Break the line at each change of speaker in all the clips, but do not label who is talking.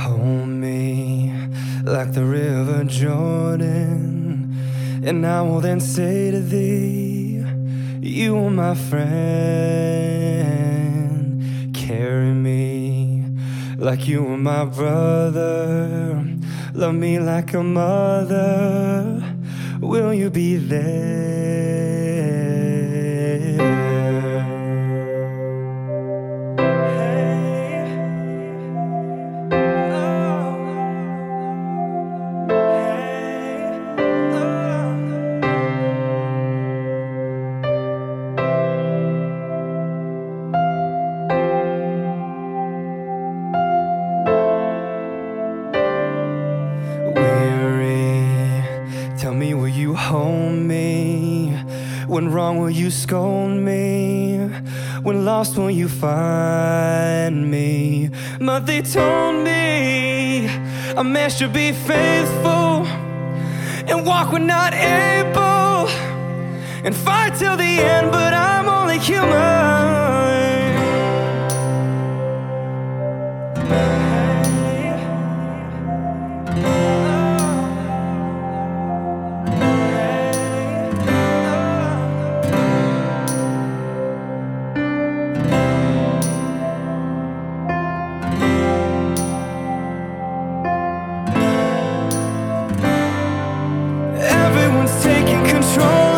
Hold me like the river Jordan, and I will then say to thee, You are my friend. Carry me like you are my brother. Love me like a mother. Will you be Weary, tell me, will you hold me? When wrong, will you scold me? When lost, will you find me? But they told me a man should be faithful and walk when not able and fight till the end, but I'm only human. taking control.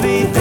vida.